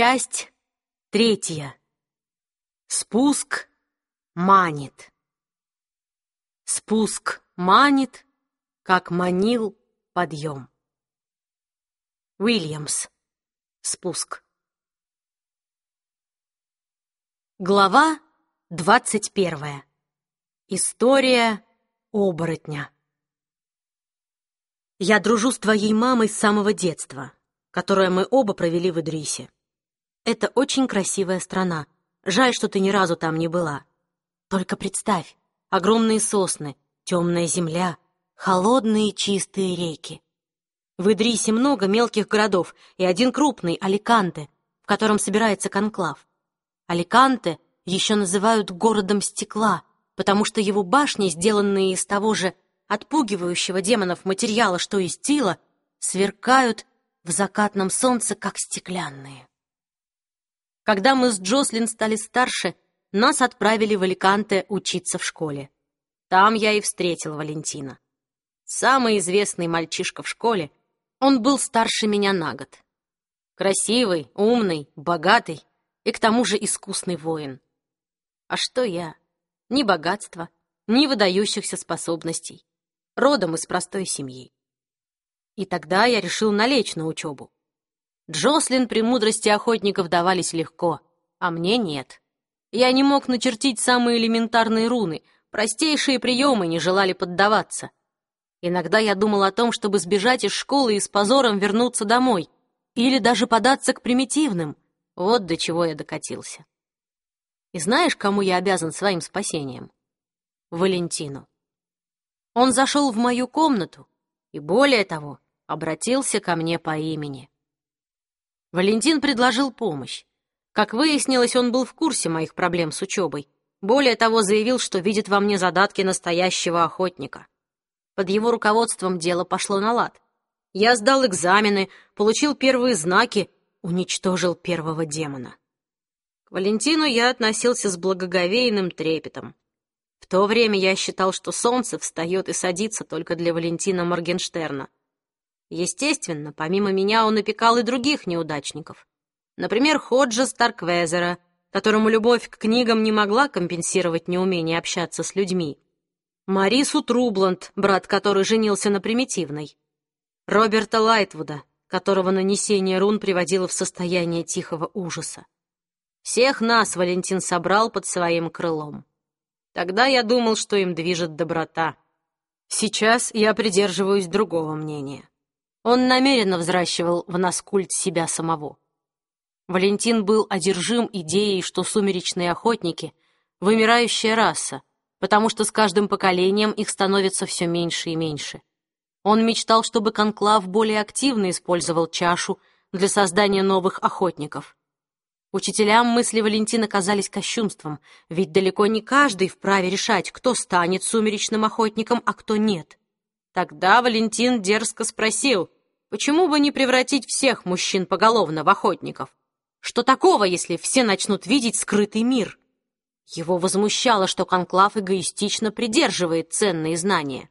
Часть третья. Спуск манит. Спуск манит, как манил подъем. Уильямс. Спуск. Глава двадцать первая. История оборотня. Я дружу с твоей мамой с самого детства, которое мы оба провели в Идрисе. Это очень красивая страна. Жаль, что ты ни разу там не была. Только представь, огромные сосны, темная земля, холодные чистые реки. В Идрисе много мелких городов и один крупный — Аликанте, в котором собирается конклав. Аликанте еще называют городом стекла, потому что его башни, сделанные из того же отпугивающего демонов материала, что и стила, сверкают в закатном солнце, как стеклянные. Когда мы с Джослин стали старше, нас отправили в Аликанте учиться в школе. Там я и встретил Валентина. Самый известный мальчишка в школе, он был старше меня на год. Красивый, умный, богатый и к тому же искусный воин. А что я? Ни богатства, ни выдающихся способностей. Родом из простой семьи. И тогда я решил налечь на учебу. Джослин премудрости охотников давались легко, а мне нет. Я не мог начертить самые элементарные руны, простейшие приемы не желали поддаваться. Иногда я думал о том, чтобы сбежать из школы и с позором вернуться домой, или даже податься к примитивным. Вот до чего я докатился. И знаешь, кому я обязан своим спасением? Валентину. Он зашел в мою комнату и, более того, обратился ко мне по имени. Валентин предложил помощь. Как выяснилось, он был в курсе моих проблем с учебой. Более того, заявил, что видит во мне задатки настоящего охотника. Под его руководством дело пошло на лад. Я сдал экзамены, получил первые знаки, уничтожил первого демона. К Валентину я относился с благоговейным трепетом. В то время я считал, что солнце встает и садится только для Валентина Моргенштерна. Естественно, помимо меня он опекал и других неудачников. Например, Ходжа Старквезера, которому любовь к книгам не могла компенсировать неумение общаться с людьми. Марису Трубланд, брат которой женился на примитивной. Роберта Лайтвуда, которого нанесение рун приводило в состояние тихого ужаса. Всех нас Валентин собрал под своим крылом. Тогда я думал, что им движет доброта. Сейчас я придерживаюсь другого мнения. Он намеренно взращивал в нас культ себя самого. Валентин был одержим идеей, что сумеречные охотники — вымирающая раса, потому что с каждым поколением их становится все меньше и меньше. Он мечтал, чтобы Конклав более активно использовал чашу для создания новых охотников. Учителям мысли Валентина казались кощунством, ведь далеко не каждый вправе решать, кто станет сумеречным охотником, а кто нет. Тогда Валентин дерзко спросил, Почему бы не превратить всех мужчин поголовно в охотников? Что такого, если все начнут видеть скрытый мир? Его возмущало, что Конклав эгоистично придерживает ценные знания.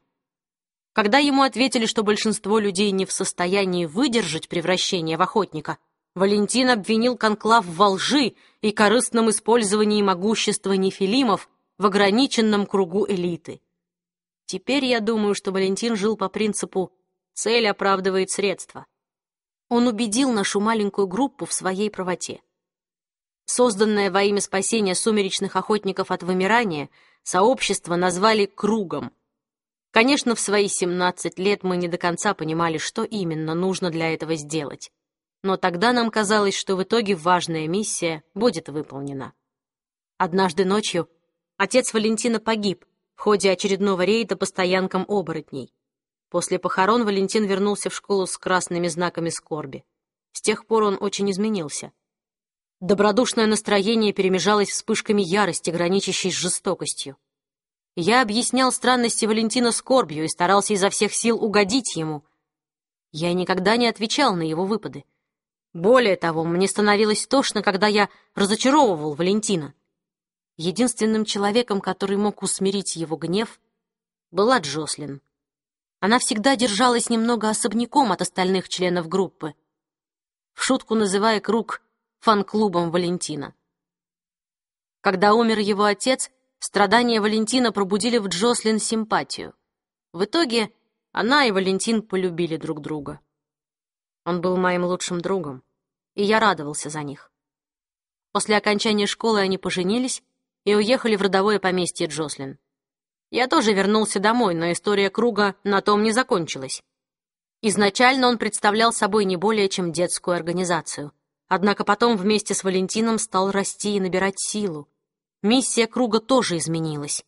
Когда ему ответили, что большинство людей не в состоянии выдержать превращение в охотника, Валентин обвинил Конклав во лжи и корыстном использовании могущества нефилимов в ограниченном кругу элиты. Теперь я думаю, что Валентин жил по принципу Цель оправдывает средства. Он убедил нашу маленькую группу в своей правоте. Созданное во имя спасения сумеречных охотников от вымирания, сообщество назвали «кругом». Конечно, в свои 17 лет мы не до конца понимали, что именно нужно для этого сделать. Но тогда нам казалось, что в итоге важная миссия будет выполнена. Однажды ночью отец Валентина погиб в ходе очередного рейда по стоянкам оборотней. После похорон Валентин вернулся в школу с красными знаками скорби. С тех пор он очень изменился. Добродушное настроение перемежалось вспышками ярости, граничащей с жестокостью. Я объяснял странности Валентина скорбью и старался изо всех сил угодить ему. Я никогда не отвечал на его выпады. Более того, мне становилось тошно, когда я разочаровывал Валентина. Единственным человеком, который мог усмирить его гнев, была Джослин. Она всегда держалась немного особняком от остальных членов группы. В шутку называя круг фан-клубом Валентина. Когда умер его отец, страдания Валентина пробудили в Джослин симпатию. В итоге она и Валентин полюбили друг друга. Он был моим лучшим другом, и я радовался за них. После окончания школы они поженились и уехали в родовое поместье Джослин. Я тоже вернулся домой, но история круга на том не закончилась. Изначально он представлял собой не более чем детскую организацию. Однако потом вместе с Валентином стал расти и набирать силу. Миссия круга тоже изменилась.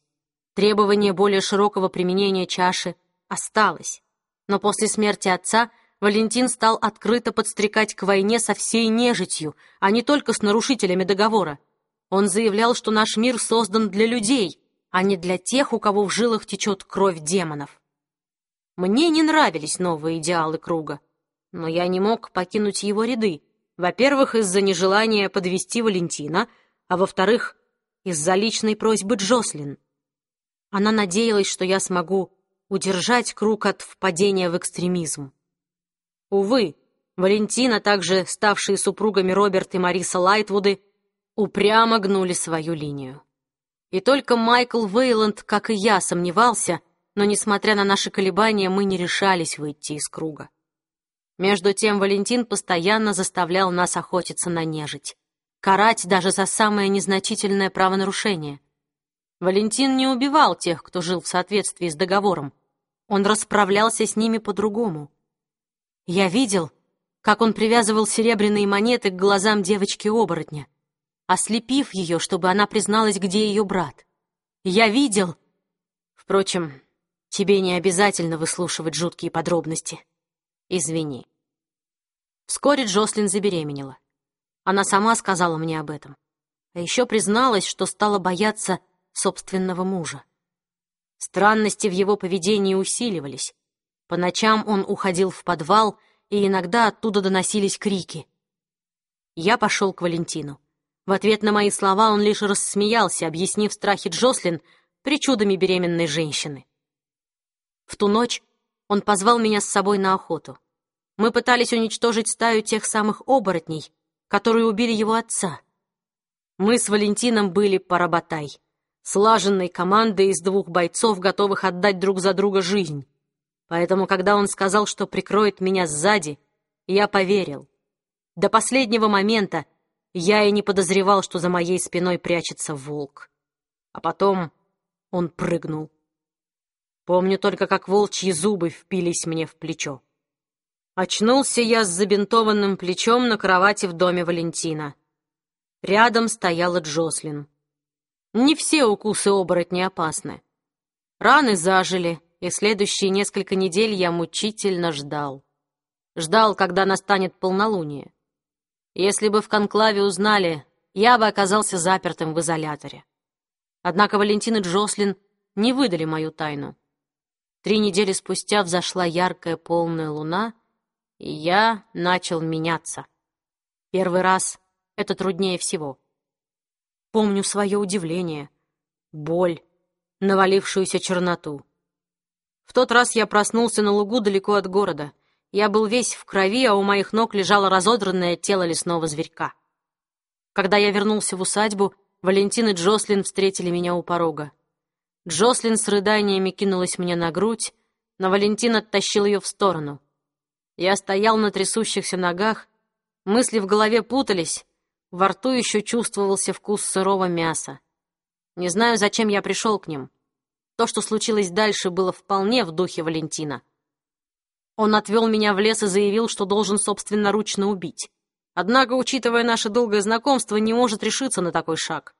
Требование более широкого применения чаши осталось. Но после смерти отца Валентин стал открыто подстрекать к войне со всей нежитью, а не только с нарушителями договора. Он заявлял, что наш мир создан для людей, а не для тех, у кого в жилах течет кровь демонов. Мне не нравились новые идеалы круга, но я не мог покинуть его ряды. Во-первых, из-за нежелания подвести Валентина, а во-вторых, из-за личной просьбы Джослин. Она надеялась, что я смогу удержать круг от впадения в экстремизм. Увы, Валентина, также ставшие супругами Роберт и Мариса Лайтвуды, упрямо гнули свою линию. И только Майкл Вейланд, как и я, сомневался, но, несмотря на наши колебания, мы не решались выйти из круга. Между тем Валентин постоянно заставлял нас охотиться на нежить, карать даже за самое незначительное правонарушение. Валентин не убивал тех, кто жил в соответствии с договором. Он расправлялся с ними по-другому. Я видел, как он привязывал серебряные монеты к глазам девочки-оборотня ослепив ее, чтобы она призналась, где ее брат. Я видел... Впрочем, тебе не обязательно выслушивать жуткие подробности. Извини. Вскоре Джослин забеременела. Она сама сказала мне об этом. А еще призналась, что стала бояться собственного мужа. Странности в его поведении усиливались. По ночам он уходил в подвал, и иногда оттуда доносились крики. Я пошел к Валентину. В ответ на мои слова он лишь рассмеялся, объяснив страхи Джослин причудами беременной женщины. В ту ночь он позвал меня с собой на охоту. Мы пытались уничтожить стаю тех самых оборотней, которые убили его отца. Мы с Валентином были поработай, слаженной командой из двух бойцов, готовых отдать друг за друга жизнь. Поэтому, когда он сказал, что прикроет меня сзади, я поверил. До последнего момента я и не подозревал, что за моей спиной прячется волк. А потом он прыгнул. Помню только, как волчьи зубы впились мне в плечо. Очнулся я с забинтованным плечом на кровати в доме Валентина. Рядом стояла Джослин. Не все укусы оборотни опасны. Раны зажили, и следующие несколько недель я мучительно ждал. Ждал, когда настанет полнолуние. Если бы в конклаве узнали, я бы оказался запертым в изоляторе. Однако Валентин и Джослин не выдали мою тайну. Три недели спустя взошла яркая полная луна, и я начал меняться. Первый раз это труднее всего. Помню свое удивление, боль, навалившуюся черноту. В тот раз я проснулся на лугу далеко от города. Я был весь в крови, а у моих ног лежало разодранное тело лесного зверька. Когда я вернулся в усадьбу, Валентин и Джослин встретили меня у порога. Джослин с рыданиями кинулась мне на грудь, но Валентин оттащил ее в сторону. Я стоял на трясущихся ногах, мысли в голове путались, во рту еще чувствовался вкус сырого мяса. Не знаю, зачем я пришел к ним. То, что случилось дальше, было вполне в духе Валентина. Он отвел меня в лес и заявил, что должен собственноручно убить. Однако, учитывая наше долгое знакомство, не может решиться на такой шаг.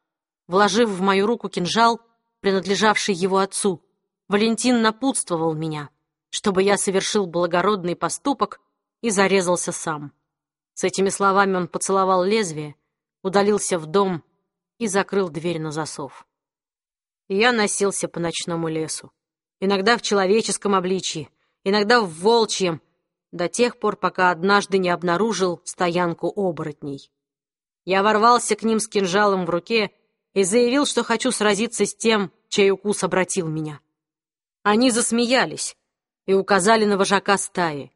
Вложив в мою руку кинжал, принадлежавший его отцу, Валентин напутствовал меня, чтобы я совершил благородный поступок и зарезался сам. С этими словами он поцеловал лезвие, удалился в дом и закрыл дверь на засов. я носился по ночному лесу, иногда в человеческом обличье, иногда в волчьем, до тех пор, пока однажды не обнаружил стоянку оборотней. Я ворвался к ним с кинжалом в руке и заявил, что хочу сразиться с тем, чей укус обратил меня. Они засмеялись и указали на вожака стаи.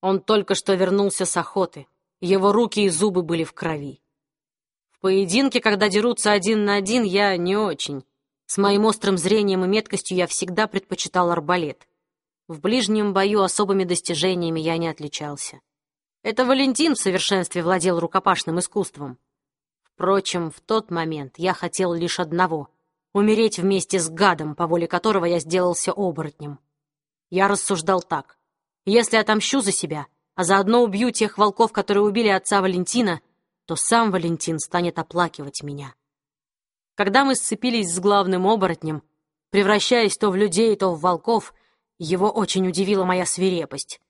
Он только что вернулся с охоты, Его руки и зубы были в крови. В поединке, когда дерутся один на один, я не очень. С моим острым зрением и меткостью я всегда предпочитал арбалет. В ближнем бою особыми достижениями я не отличался. Это Валентин в совершенстве владел рукопашным искусством. Впрочем, в тот момент я хотел лишь одного — умереть вместе с гадом, по воле которого я сделался оборотнем. Я рассуждал так. Если отомщу за себя, а заодно убью тех волков, которые убили отца Валентина, то сам Валентин станет оплакивать меня. Когда мы сцепились с главным оборотнем, превращаясь то в людей, то в волков, его очень удивила моя свирепость.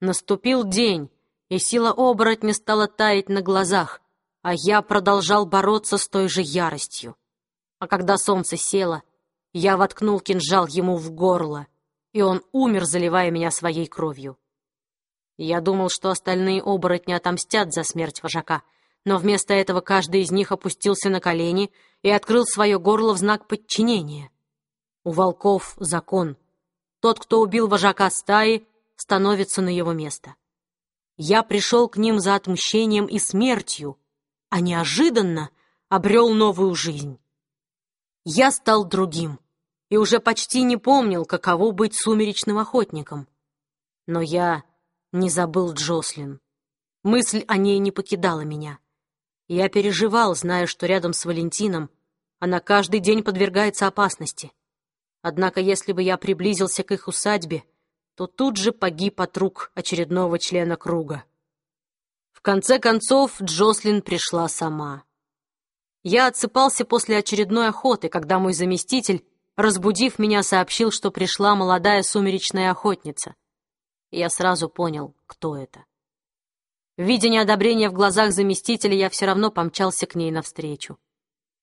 Наступил день, и сила оборотня стала таять на глазах, а я продолжал бороться с той же яростью. А когда солнце село, я воткнул кинжал ему в горло, и он умер, заливая меня своей кровью. Я думал, что остальные оборотни отомстят за смерть вожака, но вместо этого каждый из них опустился на колени и открыл свое горло в знак подчинения. У волков закон — тот, кто убил вожака стаи, становится на его место. Я пришел к ним за отмщением и смертью, а неожиданно обрел новую жизнь. Я стал другим и уже почти не помнил, каково быть сумеречным охотником. Но я не забыл Джослин. Мысль о ней не покидала меня. Я переживал, зная, что рядом с Валентином она каждый день подвергается опасности. Однако если бы я приблизился к их усадьбе, то тут же погиб от рук очередного члена круга. В конце концов Джослин пришла сама. Я отсыпался после очередной охоты, когда мой заместитель, разбудив меня, сообщил, что пришла молодая сумеречная охотница. Я сразу понял, кто это. Видя неодобрение в глазах заместителя, я все равно помчался к ней навстречу.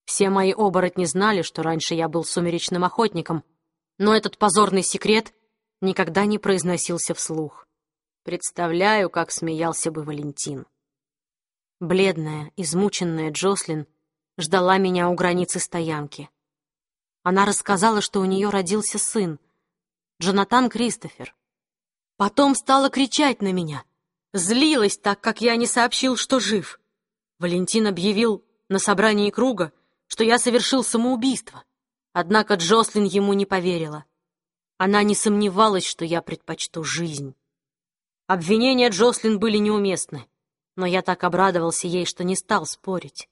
Все мои оборотни знали, что раньше я был сумеречным охотником, но этот позорный секрет никогда не произносился вслух. Представляю, как смеялся бы Валентин. Бледная, измученная Джослин ждала меня у границы стоянки. Она рассказала, что у нее родился сын, Джонатан Кристофер. Потом стала кричать на меня, злилась так, как я не сообщил, что жив. Валентин объявил на собрании круга, что я совершил самоубийство. Однако Джослин ему не поверила. Она не сомневалась, что я предпочту жизнь. Обвинения Джослин были неуместны, но я так обрадовался ей, что не стал спорить.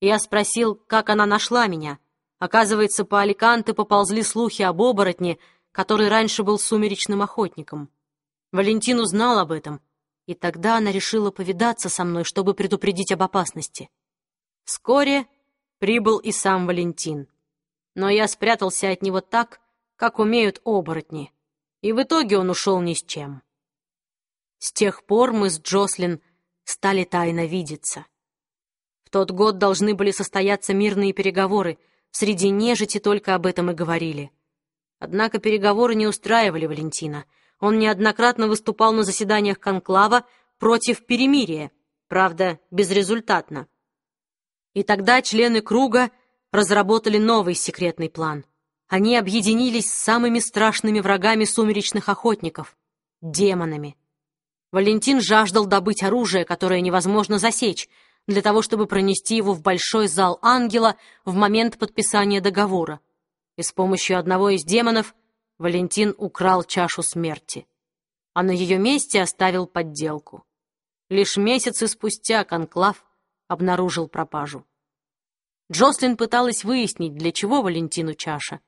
Я спросил, как она нашла меня. Оказывается, по Аликанте поползли слухи об оборотне, который раньше был сумеречным охотником. Валентин узнал об этом, и тогда она решила повидаться со мной, чтобы предупредить об опасности. Вскоре прибыл и сам Валентин. Но я спрятался от него так, как умеют оборотни, и в итоге он ушел ни с чем. С тех пор мы с Джослин стали тайно видеться. В тот год должны были состояться мирные переговоры, среди нежити только об этом и говорили. Однако переговоры не устраивали Валентина. Он неоднократно выступал на заседаниях конклава против перемирия, правда, безрезультатно. И тогда члены круга разработали новый секретный план. Они объединились с самыми страшными врагами сумеречных охотников — демонами. Валентин жаждал добыть оружие, которое невозможно засечь, для того, чтобы пронести его в большой зал ангела в момент подписания договора. И с помощью одного из демонов Валентин украл чашу смерти, а на ее месте оставил подделку. Лишь месяцы спустя Конклав обнаружил пропажу. Джослин пыталась выяснить, для чего Валентину чаша,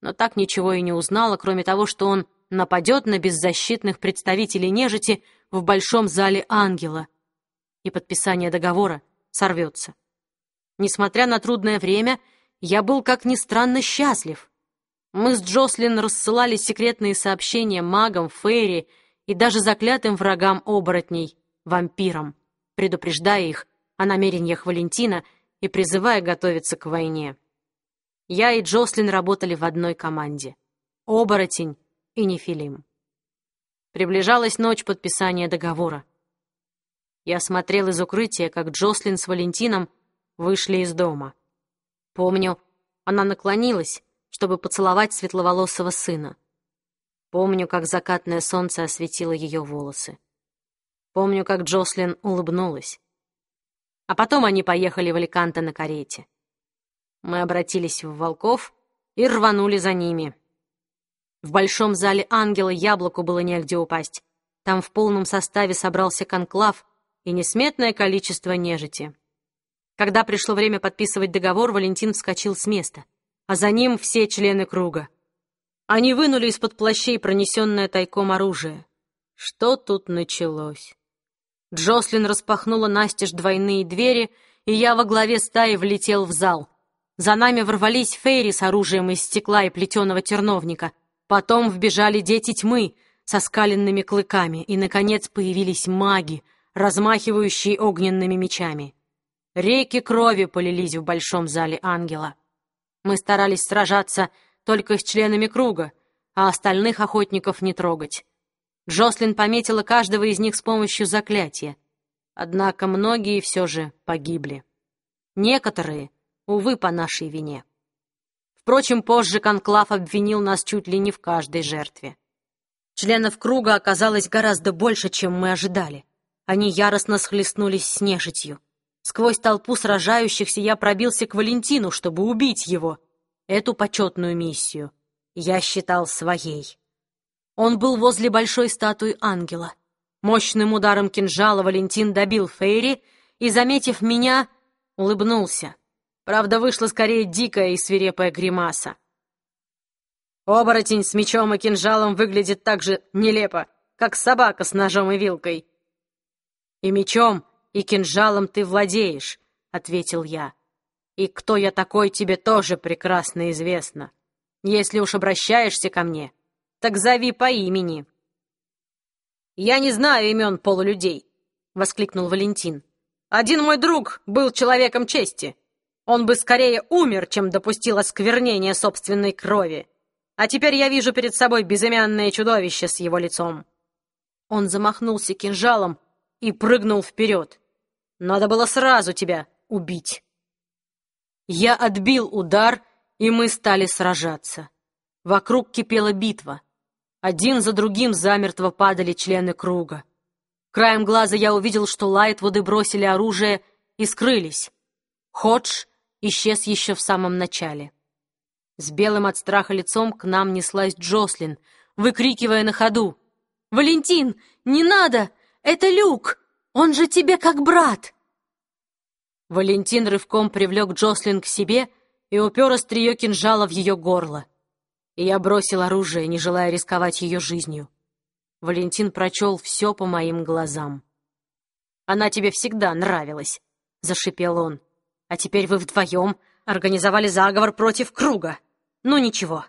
но так ничего и не узнала, кроме того, что он нападет на беззащитных представителей нежити в большом зале ангела, и подписание договора сорвется. Несмотря на трудное время, я был, как ни странно, счастлив. Мы с Джослин рассылали секретные сообщения магам, фейри и даже заклятым врагам оборотней, вампирам, предупреждая их о намерениях Валентина — и призывая готовиться к войне. Я и Джослин работали в одной команде. Оборотень и Нефилим. Приближалась ночь подписания договора. Я смотрел из укрытия, как Джослин с Валентином вышли из дома. Помню, она наклонилась, чтобы поцеловать светловолосого сына. Помню, как закатное солнце осветило ее волосы. Помню, как Джослин улыбнулась. А потом они поехали в Аликанте на карете. Мы обратились в волков и рванули за ними. В большом зале ангела яблоку было негде упасть. Там в полном составе собрался конклав и несметное количество нежити. Когда пришло время подписывать договор, Валентин вскочил с места, а за ним все члены круга. Они вынули из-под плащей пронесенное тайком оружие. Что тут началось? Джослин распахнула настежь двойные двери, и я во главе стаи влетел в зал. За нами ворвались фейри с оружием из стекла и плетеного терновника. Потом вбежали дети тьмы со скаленными клыками, и, наконец, появились маги, размахивающие огненными мечами. Реки крови полились в большом зале ангела. Мы старались сражаться только с членами круга, а остальных охотников не трогать. Джослин пометила каждого из них с помощью заклятия. Однако многие все же погибли. Некоторые, увы, по нашей вине. Впрочем, позже Конклав обвинил нас чуть ли не в каждой жертве. Членов круга оказалось гораздо больше, чем мы ожидали. Они яростно схлестнулись с нежитью. Сквозь толпу сражающихся я пробился к Валентину, чтобы убить его. Эту почетную миссию я считал своей. Он был возле большой статуи ангела. Мощным ударом кинжала Валентин добил Фейри и, заметив меня, улыбнулся. Правда, вышла скорее дикая и свирепая гримаса. Оборотень с мечом и кинжалом выглядит так же нелепо, как собака с ножом и вилкой. И мечом, и кинжалом ты владеешь», — ответил я. «И кто я такой, тебе тоже прекрасно известно. Если уж обращаешься ко мне, так зови по имени». «Я не знаю имен полулюдей», — воскликнул Валентин. «Один мой друг был человеком чести. Он бы скорее умер, чем допустил осквернение собственной крови. А теперь я вижу перед собой безымянное чудовище с его лицом». Он замахнулся кинжалом, и прыгнул вперед. Надо было сразу тебя убить. Я отбил удар, и мы стали сражаться. Вокруг кипела битва. Один за другим замертво падали члены круга. Краем глаза я увидел, что Лайтвуды бросили оружие и скрылись. Ходж исчез еще в самом начале. С белым от страха лицом к нам неслась Джослин, выкрикивая на ходу. «Валентин, не надо! Это Люк! Он же тебе как брат!» Валентин рывком привлек Джослин к себе и упер острие кинжала в ее горло. И я бросил оружие, не желая рисковать ее жизнью. Валентин прочел все по моим глазам. «Она тебе всегда нравилась», — зашипел он. «А теперь вы вдвоем организовали заговор против круга. Ну ничего,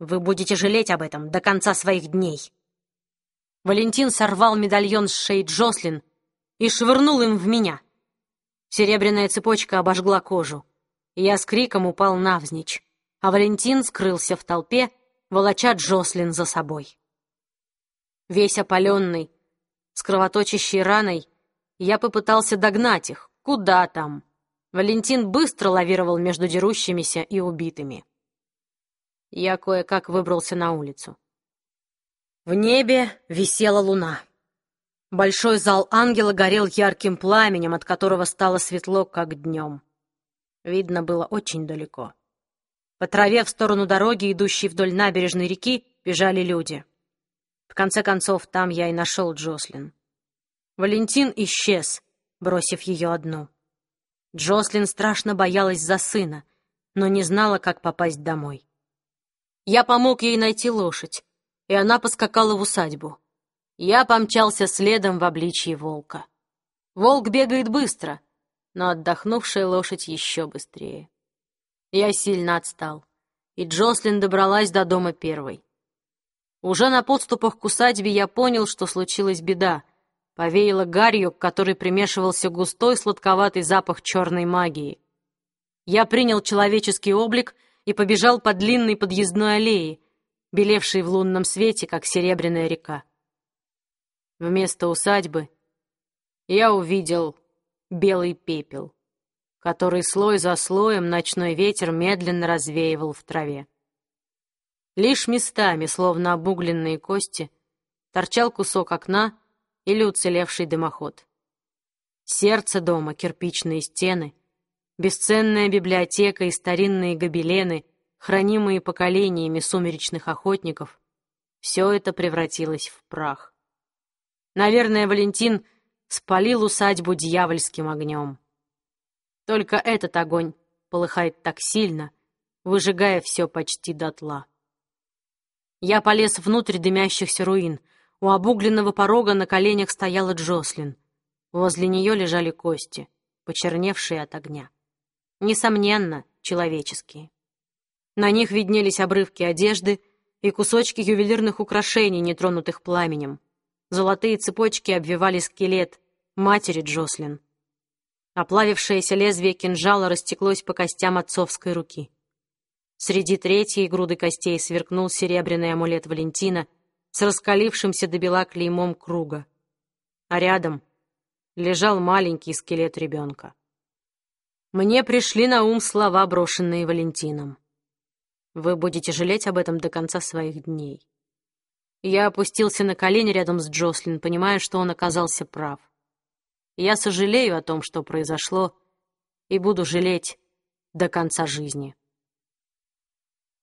вы будете жалеть об этом до конца своих дней». Валентин сорвал медальон с шеи Джослин и швырнул им в меня. Серебряная цепочка обожгла кожу. Я с криком упал навзничь, а Валентин скрылся в толпе, волоча Джослин за собой. Весь опаленный, с кровоточащей раной, я попытался догнать их. Куда там? Валентин быстро лавировал между дерущимися и убитыми. Я кое-как выбрался на улицу. В небе висела луна. Большой зал ангела горел ярким пламенем, от которого стало светло, как днем. Видно было очень далеко. По траве в сторону дороги, идущей вдоль набережной реки, бежали люди. В конце концов, там я и нашел Джослин. Валентин исчез, бросив ее одну. Джослин страшно боялась за сына, но не знала, как попасть домой. Я помог ей найти лошадь, и она поскакала в усадьбу. Я помчался следом в обличье волка. Волк бегает быстро, но отдохнувшая лошадь еще быстрее. Я сильно отстал, и Джослин добралась до дома первой. Уже на подступах к усадьбе я понял, что случилась беда. Повеяло гарью, к которой примешивался густой сладковатый запах черной магии. Я принял человеческий облик и побежал по длинной подъездной аллее, белевший в лунном свете, как серебряная река. Вместо усадьбы я увидел белый пепел, который слой за слоем ночной ветер медленно развеивал в траве. Лишь местами, словно обугленные кости, торчал кусок окна, или уцелевший дымоход. Сердце дома, кирпичные стены, бесценная библиотека и старинные гобелены, хранимые поколениями сумеречных охотников, все это превратилось в прах. Наверное, Валентин спалил усадьбу дьявольским огнем. Только этот огонь полыхает так сильно, выжигая все почти дотла. Я полез внутрь дымящихся руин. У обугленного порога на коленях стояла Джослин. Возле нее лежали кости, почерневшие от огня. Несомненно, человеческие. На них виднелись обрывки одежды и кусочки ювелирных украшений, нетронутых пламенем. Золотые цепочки обвивали скелет матери Джослин. Оплавившееся лезвие кинжала растеклось по костям отцовской руки. Среди третьей груды костей сверкнул серебряный амулет Валентина с раскалившимся до бела клеймом круга. А рядом лежал маленький скелет ребенка. Мне пришли на ум слова, брошенные Валентином. Вы будете жалеть об этом до конца своих дней. Я опустился на колени рядом с Джослин, понимая, что он оказался прав. Я сожалею о том, что произошло, и буду жалеть до конца жизни.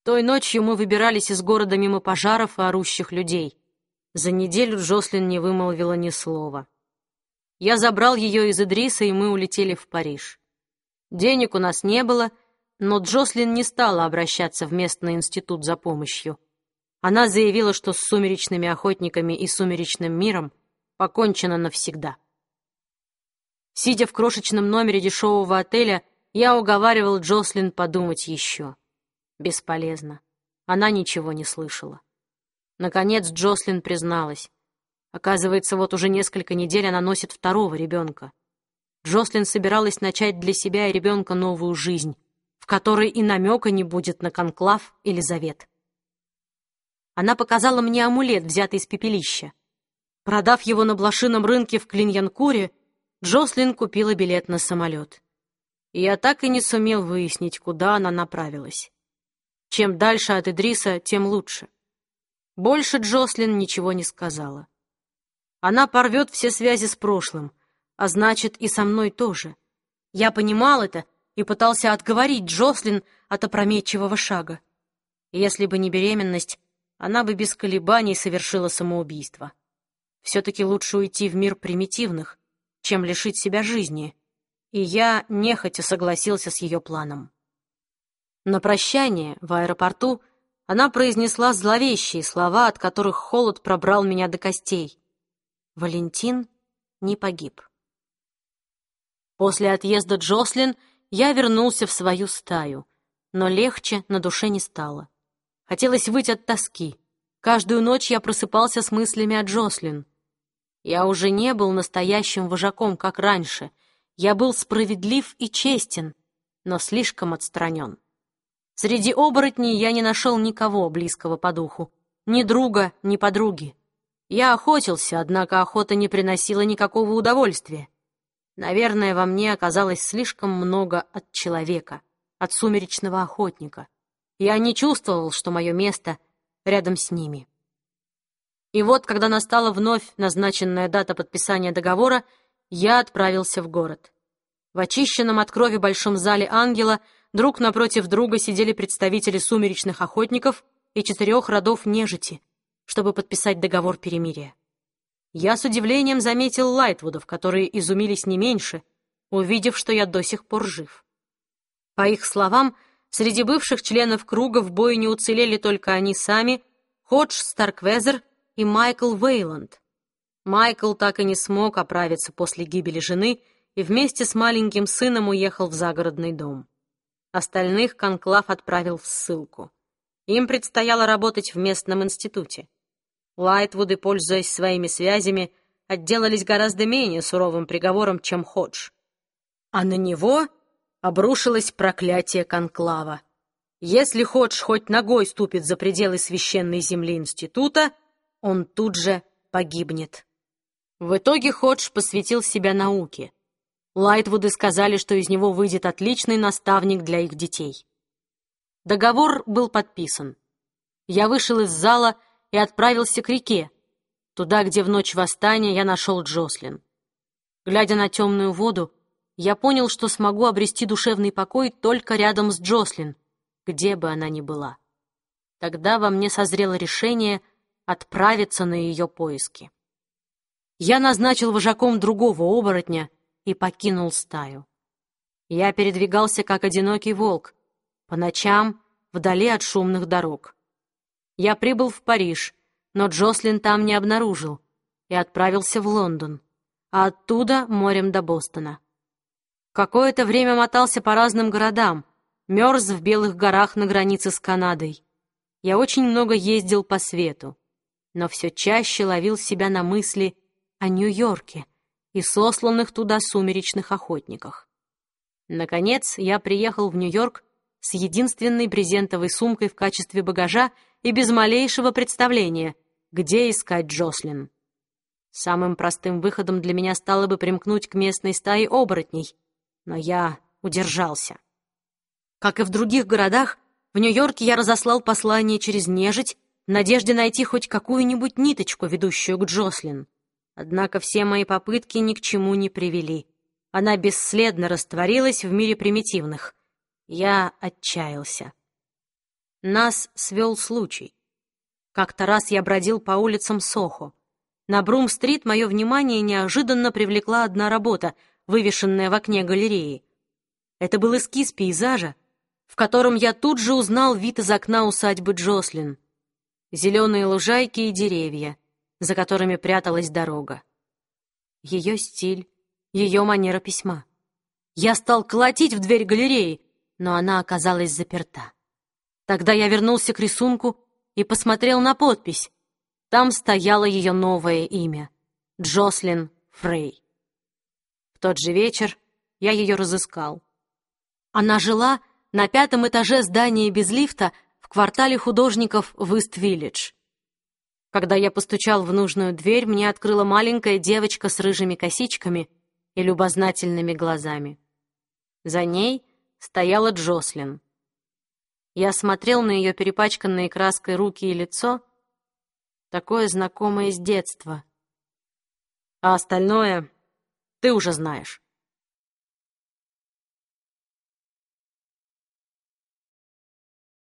Той ночью мы выбирались из города мимо пожаров и орущих людей. За неделю Джослин не вымолвила ни слова. Я забрал ее из Идриса, и мы улетели в Париж. Денег у нас не было, но Джослин не стала обращаться в местный институт за помощью. Она заявила, что с сумеречными охотниками и сумеречным миром покончено навсегда. Сидя в крошечном номере дешевого отеля, я уговаривал Джослин подумать еще. Бесполезно. Она ничего не слышала. Наконец Джослин призналась. Оказывается, вот уже несколько недель она носит второго ребенка. Джослин собиралась начать для себя и ребенка новую жизнь, в которой и намека не будет на конклав или завет. Она показала мне амулет, взятый из пепелища. Продав его на блошином рынке в Клиньянкуре, Джослин купила билет на самолет. Я так и не сумел выяснить, куда она направилась. Чем дальше от Идриса, тем лучше. Больше Джослин ничего не сказала. Она порвет все связи с прошлым, а значит, и со мной тоже. Я понимал это и пытался отговорить Джослин от опрометчивого шага. Если бы не беременность, она бы без колебаний совершила самоубийство. Все-таки лучше уйти в мир примитивных, чем лишить себя жизни, и я нехотя согласился с ее планом. На прощание в аэропорту она произнесла зловещие слова, от которых холод пробрал меня до костей. Валентин не погиб. После отъезда Джослин я вернулся в свою стаю, но легче на душе не стало. Хотелось выйти от тоски. Каждую ночь я просыпался с мыслями о Джослин. Я уже не был настоящим вожаком, как раньше. Я был справедлив и честен, но слишком отстранен. Среди оборотней я не нашел никого близкого по духу. Ни друга, ни подруги. Я охотился, однако охота не приносила никакого удовольствия. Наверное, во мне оказалось слишком много от человека, от сумеречного охотника. Я не чувствовал, что мое место рядом с ними. И вот, когда настала вновь назначенная дата подписания договора, я отправился в город. В очищенном от крови большом зале ангела друг напротив друга сидели представители сумеречных охотников и четырех родов нежити — чтобы подписать договор перемирия. Я с удивлением заметил Лайтвудов, которые изумились не меньше, увидев, что я до сих пор жив. По их словам, среди бывших членов круга в бою не уцелели только они сами, Ходж Старквезер и Майкл Вейланд. Майкл так и не смог оправиться после гибели жены и вместе с маленьким сыном уехал в загородный дом. Остальных Конклав отправил в ссылку. Им предстояло работать в местном институте. Лайтвуды, пользуясь своими связями, отделались гораздо менее суровым приговором, чем Ходж. А на него обрушилось проклятие Конклава. Если Ходж хоть ногой ступит за пределы священной земли института, он тут же погибнет. В итоге Ходж посвятил себя науке. Лайтвуды сказали, что из него выйдет отличный наставник для их детей. Договор был подписан. Я вышел из зала и отправился к реке. туда, где в ночь восстания я нашел Джослин. Глядя на темную воду, я понял, что смогу обрести душевный покой только рядом с Джослин, где бы она ни была. Тогда во мне созрело решение отправиться на ее поиски. Я назначил вожаком другого оборотня и покинул стаю. Я передвигался как одинокий волк, по ночам, вдали от шумных дорог. Я прибыл в Париж, но Джослин там не обнаружил и отправился в Лондон, а оттуда морем до Бостона. Какое-то время мотался по разным городам, мерз в Белых горах на границе с Канадой. Я очень много ездил по свету, но все чаще ловил себя на мысли о Нью-Йорке и сосланных туда сумеречных охотниках. Наконец, я приехал в Нью-Йорк с единственной брезентовой сумкой в качестве багажа и без малейшего представления, где искать Джослин. Самым простым выходом для меня стало бы примкнуть к местной стае оборотней, но я удержался. Как и в других городах, в Нью-Йорке я разослал послание через нежить надежде найти хоть какую-нибудь ниточку, ведущую к Джослин. Однако все мои попытки ни к чему не привели. Она бесследно растворилась в мире примитивных. Я отчаялся. Нас свел случай. Как-то раз я бродил по улицам Сохо. На Брум-стрит мое внимание неожиданно привлекла одна работа, вывешенная в окне галереи. Это был эскиз пейзажа, в котором я тут же узнал вид из окна усадьбы Джослин. Зеленые лужайки и деревья, за которыми пряталась дорога. Ее стиль, ее манера письма. Я стал колотить в дверь галереи, но она оказалась заперта. Тогда я вернулся к рисунку и посмотрел на подпись. Там стояло ее новое имя — Джослин Фрей. В тот же вечер я ее разыскал. Она жила на пятом этаже здания без лифта квартале художников в Ист-Виллидж. Когда я постучал в нужную дверь, мне открыла маленькая девочка с рыжими косичками и любознательными глазами. За ней стояла Джослин. Я смотрел на ее перепачканные краской руки и лицо, такое знакомое с детства. А остальное ты уже знаешь.